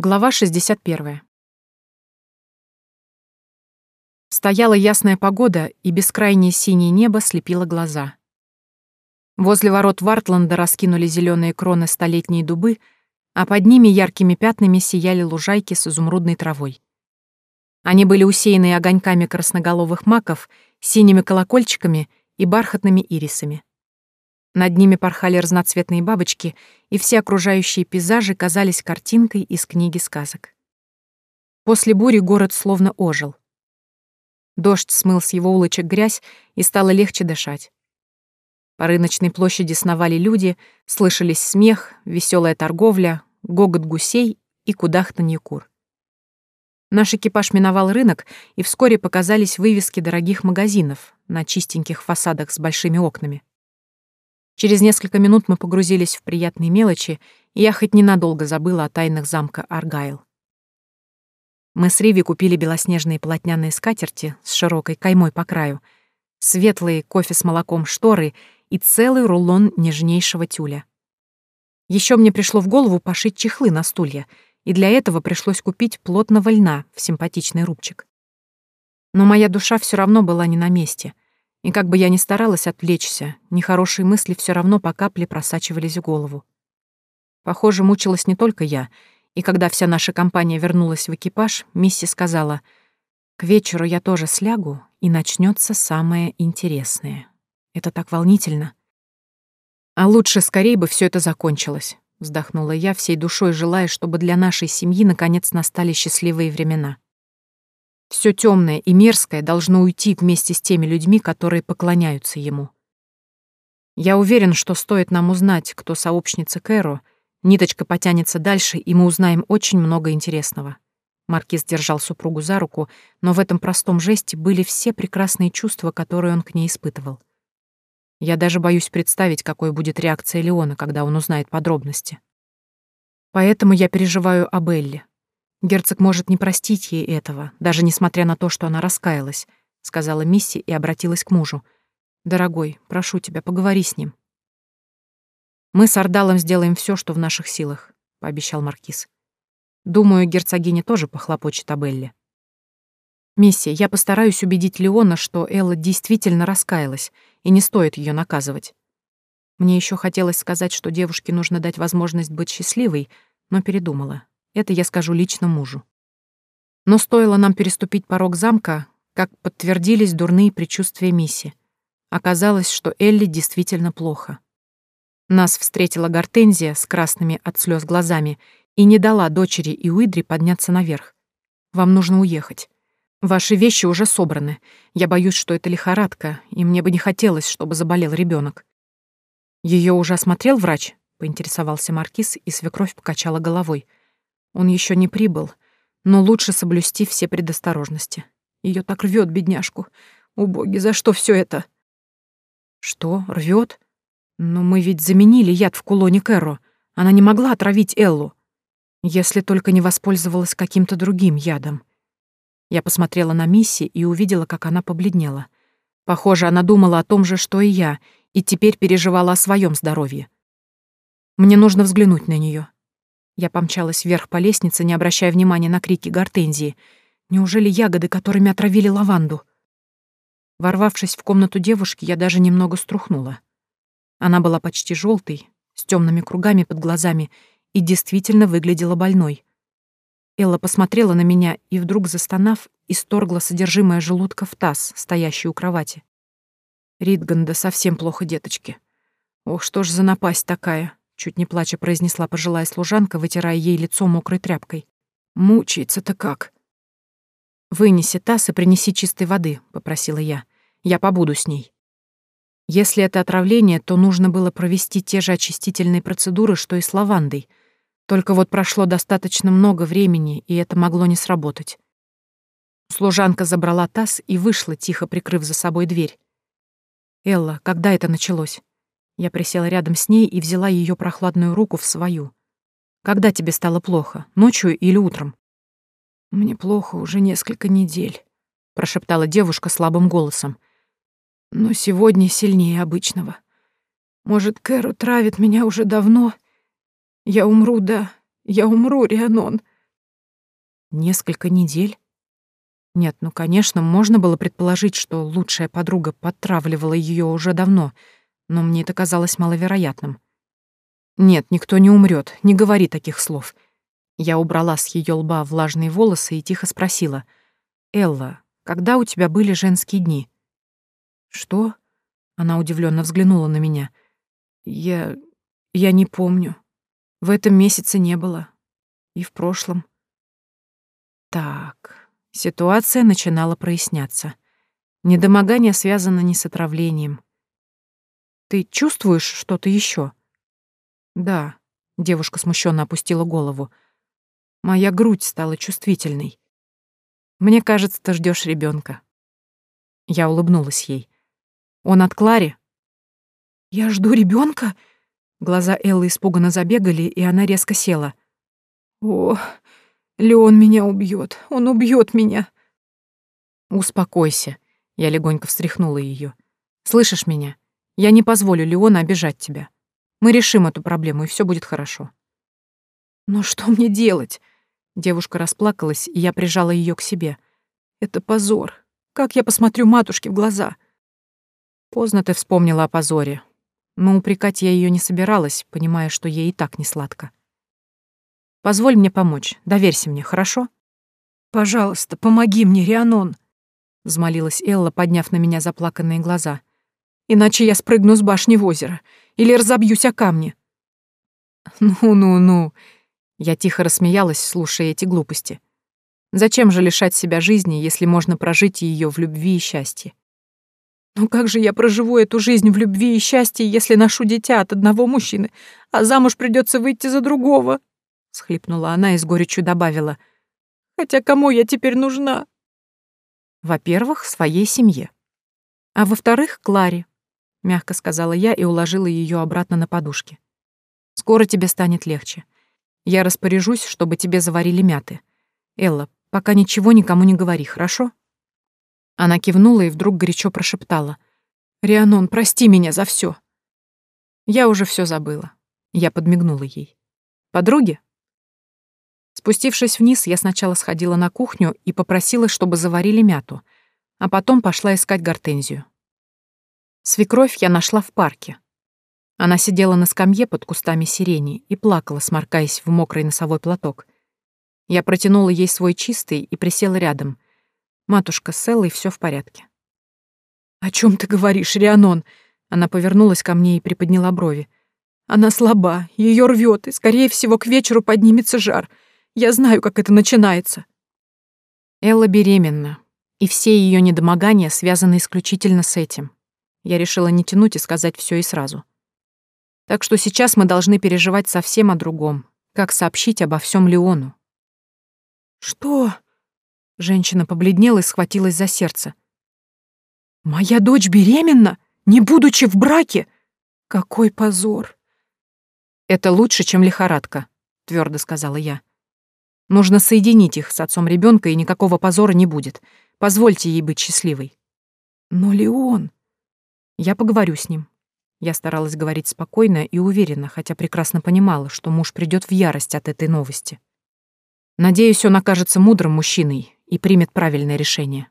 Глава 61. Стояла ясная погода, и бескрайнее синее небо слепило глаза. Возле ворот Вартланда раскинули зеленые кроны столетние дубы, а под ними яркими пятнами сияли лужайки с изумрудной травой. Они были усеяны огоньками красноголовых маков, синими колокольчиками и бархатными ирисами. Над ними порхали разноцветные бабочки, и все окружающие пейзажи казались картинкой из книги сказок. После бури город словно ожил. Дождь смыл с его улочек грязь, и стало легче дышать. По рыночной площади сновали люди, слышались смех, веселая торговля, гогот гусей и кудахтанье кур. Наш экипаж миновал рынок, и вскоре показались вывески дорогих магазинов на чистеньких фасадах с большими окнами. Через несколько минут мы погрузились в приятные мелочи, и я хоть ненадолго забыла о тайнах замка Аргайл. Мы с Риви купили белоснежные полотняные скатерти с широкой каймой по краю, светлые кофе с молоком шторы и целый рулон нежнейшего тюля. Еще мне пришло в голову пошить чехлы на стулья, и для этого пришлось купить плотного льна в симпатичный рубчик. Но моя душа все равно была не на месте — и как бы я ни старалась отвлечься, нехорошие мысли все равно по капле просачивались в голову. Похоже, мучилась не только я, и когда вся наша компания вернулась в экипаж, Мисси сказала, «К вечеру я тоже слягу, и начнется самое интересное. Это так волнительно». «А лучше скорее бы все это закончилось», — вздохнула я, всей душой желая, чтобы для нашей семьи наконец настали счастливые времена. Все темное и мерзкое должно уйти вместе с теми людьми, которые поклоняются ему. Я уверен, что стоит нам узнать, кто сообщница Кэро, ниточка потянется дальше, и мы узнаем очень много интересного. Маркиз держал супругу за руку, но в этом простом жесте были все прекрасные чувства, которые он к ней испытывал. Я даже боюсь представить, какой будет реакция Леона, когда он узнает подробности. Поэтому я переживаю об Элле. Герцог может не простить ей этого, даже несмотря на то, что она раскаялась, сказала Мисси и обратилась к мужу. Дорогой, прошу тебя, поговори с ним. Мы с Ардалом сделаем все, что в наших силах, пообещал маркиз. Думаю, герцогиня тоже похлопочет об Элле. Мисси, я постараюсь убедить Леона, что Элла действительно раскаялась, и не стоит ее наказывать. Мне еще хотелось сказать, что девушке нужно дать возможность быть счастливой, но передумала. Это я скажу лично мужу. Но стоило нам переступить порог замка, как подтвердились дурные предчувствия Мисси. Оказалось, что Элли действительно плохо. Нас встретила Гортензия с красными от слез глазами и не дала дочери и Уидри подняться наверх. «Вам нужно уехать. Ваши вещи уже собраны. Я боюсь, что это лихорадка, и мне бы не хотелось, чтобы заболел ребенок. Ее уже осмотрел врач?» — поинтересовался Маркиз, и свекровь покачала головой — он еще не прибыл, но лучше соблюсти все предосторожности. Ее так рвет, бедняжку. О за что все это? Что, рвет? Но мы ведь заменили яд в кулоне Кэрро. Она не могла отравить Эллу. Если только не воспользовалась каким-то другим ядом. Я посмотрела на Мисси и увидела, как она побледнела. Похоже, она думала о том же, что и я, и теперь переживала о своем здоровье. Мне нужно взглянуть на нее. Я помчалась вверх по лестнице, не обращая внимания на крики гортензии. Неужели ягоды, которыми отравили лаванду? Ворвавшись в комнату девушки, я даже немного струхнула. Она была почти желтой, с темными кругами под глазами и действительно выглядела больной. Элла посмотрела на меня и, вдруг застонав, исторгла содержимое желудка в таз, стоящий у кровати. Ридганда совсем плохо, деточки. Ох, что ж за напасть такая. Чуть не плача произнесла пожилая служанка, вытирая ей лицо мокрой тряпкой. «Мучается-то как?» «Вынеси таз и принеси чистой воды», — попросила я. «Я побуду с ней». Если это отравление, то нужно было провести те же очистительные процедуры, что и с лавандой. Только вот прошло достаточно много времени, и это могло не сработать. Служанка забрала таз и вышла, тихо прикрыв за собой дверь. «Элла, когда это началось?» Я присела рядом с ней и взяла ее прохладную руку в свою. «Когда тебе стало плохо? Ночью или утром?» «Мне плохо уже несколько недель», — прошептала девушка слабым голосом. «Но сегодня сильнее обычного. Может, Кэру травит меня уже давно? Я умру, да, я умру, Рианон. Несколько недель? Нет, ну, конечно, можно было предположить, что лучшая подруга подтравливала ее уже давно, но мне это казалось маловероятным. Нет, никто не умрет, не говори таких слов. Я убрала с ее лба влажные волосы и тихо спросила. «Элла, когда у тебя были женские дни?» «Что?» Она удивленно взглянула на меня. «Я... я не помню. В этом месяце не было. И в прошлом». Так, Ситуация начинала проясняться. Недомогание связано не с отравлением. «Ты чувствуешь что-то еще? «Да», — девушка смущенно опустила голову. «Моя грудь стала чувствительной. Мне кажется, ты ждешь ребенка. Я улыбнулась ей. «Он от Клари?» «Я жду ребенка? Глаза Эллы испуганно забегали, и она резко села. «О, Леон меня убьет, он убьет меня. Успокойся. Я легонько встряхнула ее. Слышишь меня? Я не позволю Леону обижать тебя. Мы решим эту проблему, и все будет хорошо. Но что мне делать? Девушка расплакалась, и я прижала ее к себе. Это позор. Как я посмотрю матушке в глаза? Поздно ты вспомнила о позоре. Но упрекать я ее не собиралась, понимая, что ей и так не сладко. Позволь мне помочь. Доверься мне, хорошо? Пожалуйста, помоги мне, Рианон, взмолилась Элла, подняв на меня заплаканные глаза. Иначе я спрыгну с башни в озеро или разобьюсь о камни. Ну-ну-ну. Я тихо рассмеялась, слушая эти глупости. Зачем же лишать себя жизни, если можно прожить ее в любви и счастье? Ну как же я проживу эту жизнь в любви и счастье, если ношу дитя от одного мужчины, а замуж придется выйти за другого? — схлипнула она и с горечью добавила. «Хотя кому я теперь нужна?» «Во-первых, своей семье. А во-вторых, Кларе», — мягко сказала я и уложила ее обратно на подушки. «Скоро тебе станет легче. Я распоряжусь, чтобы тебе заварили мяты. Элла, пока ничего никому не говори, хорошо?» Она кивнула и вдруг горячо прошептала. «Рианон, прости меня за все. Я уже все забыла. Я подмигнула ей. «Подруги?» Спустившись вниз, я сначала сходила на кухню и попросила, чтобы заварили мяту, а потом пошла искать гортензию. Свекровь я нашла в парке. Она сидела на скамье под кустами сирени и плакала, сморкаясь в мокрый носовой платок. Я протянула ей свой чистый и присела рядом. «Матушка, с Эллой всё в порядке». «О чем ты говоришь, Рианон?» Она повернулась ко мне и приподняла брови. «Она слаба, ее рвет, и, скорее всего, к вечеру поднимется жар. Я знаю, как это начинается. Элла беременна, и все ее недомогания связаны исключительно с этим. Я решила не тянуть и сказать все и сразу. Так что сейчас мы должны переживать совсем о другом, как сообщить обо всем Леону. Что? Женщина побледнела и схватилась за сердце. Моя дочь беременна, не будучи в браке? Какой позор! Это лучше, чем лихорадка, твердо сказала я. Нужно соединить их с отцом ребенка, и никакого позора не будет. Позвольте ей быть счастливой. Но Леон... Я поговорю с ним. Я старалась говорить спокойно и уверенно, хотя прекрасно понимала, что муж придет в ярость от этой новости. Надеюсь, он окажется мудрым мужчиной и примет правильное решение.